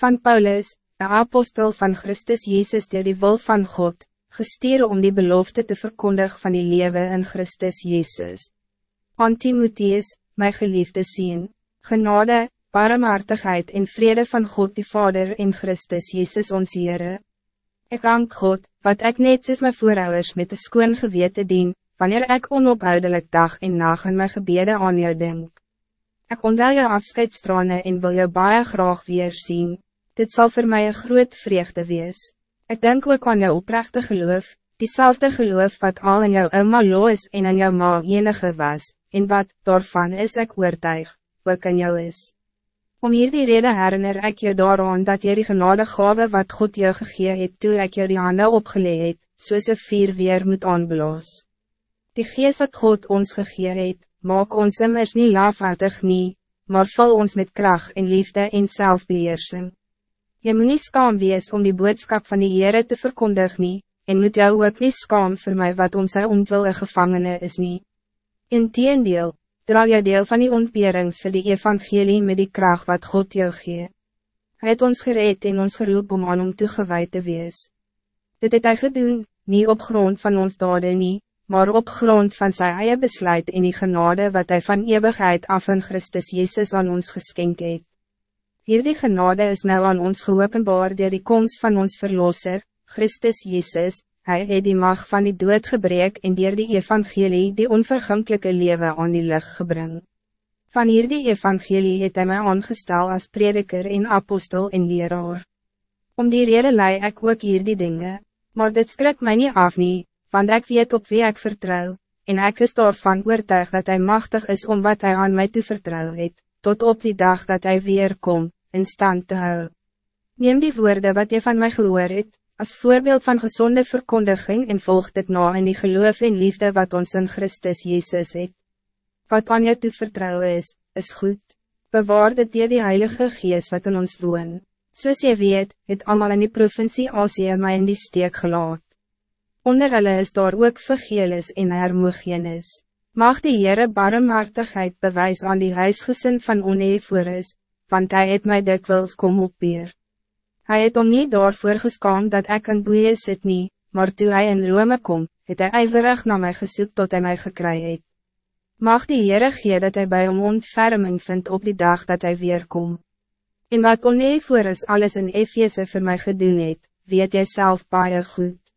Van Paulus, de apostel van Christus Jezus die die wil van God, gestuur om die belofte te verkondigen van die leven in Christus Jezus. Aan Timotheus, my geliefde zien, genade, barmhartigheid en vrede van God die Vader in Christus Jezus ons Heere. Ik dank God, wat ik net soos my voorouders met de skoon gewete dien, wanneer ik onophoudelijk dag en nacht in my gebede aan jou denk. Ik onthou jou afscheidstrane en wil jou baie graag weer zien. Dit zal voor mij een groot vreugde wees. Ik denk ook aan jou oprechte geloof, diezelfde geloof wat al in jou oma loos en in jou ma enige was, en wat, daarvan is ik oortuig, ook in jou is. Om hier die reden herinner ik je daaraan dat je die genade gave wat God jou gegee het toe ek jou die hande opgeleid het, soos een vier weer moet aanblaas. Die geest wat God ons gegee het, maak ons immers nie laafhartig nie, maar vul ons met kracht en liefde en zelfbeheersing. Je moet niet skaam wees om die boodschap van die Heere te verkondigen nie, en moet jou ook niet skaam voor mij wat om sy ontwil een gevangene is nie. In teendeel, dra jy deel van die ontberings vir die evangelie met die kracht wat God jou gee. Hij het ons gereed en ons geroep om aan om toegewijd te wees. Dit het hy gedoen, nie op grond van ons dade nie, maar op grond van sy eie besluit en die genade wat hij van eeuwigheid af in Christus Jezus aan ons geskenk het. Hierdie genade is nou aan ons geopenbaar door die komst van ons Verlosser, Christus Jezus, Hij het die mag van die dood gebreek en dier die evangelie die onvergankelijke leven aan die licht gebring. Van hier die evangelie het hy my aangestel als prediker en apostel en leraar. Om die reden lei ek ook hier die dinge, maar dit spreekt mij niet af nie, want ek weet op wie ik vertrouw, en ek is daarvan oortuig dat hij machtig is om wat hij aan mij te vertrouwen het, tot op die dag dat hij weer komt, in stand te hou. Neem die woorden wat je van mij gehoor het, als voorbeeld van gezonde verkondiging en volgt het na in die geloof en liefde wat ons in Christus Jezus het. Wat aan je te vertrouwen is, is goed. Bewaar dit dier die Heilige Geest wat in ons woon. Soos jy weet, het allemaal in die provincie Asie my in die steek gelaat. Onder hulle is daar ook vergeelis en hermoegienis. Mag die Heere barmhartigheid bewys aan die huisgesin van Oneeforus, want hij het my dikwils kom opbeer. Hij het om niet daarvoor geskaam dat ik een boeie zit niet, maar toen hij in Rome kom, het hij ijverig naar mij gezoekt tot hij mij gekry het. Mag die Heere gee dat hij bij hom ontferming vindt op die dag dat hij weer kom. In wat oneer voor is alles in Efeze voor mij gedoen het, weet jy self baie goed.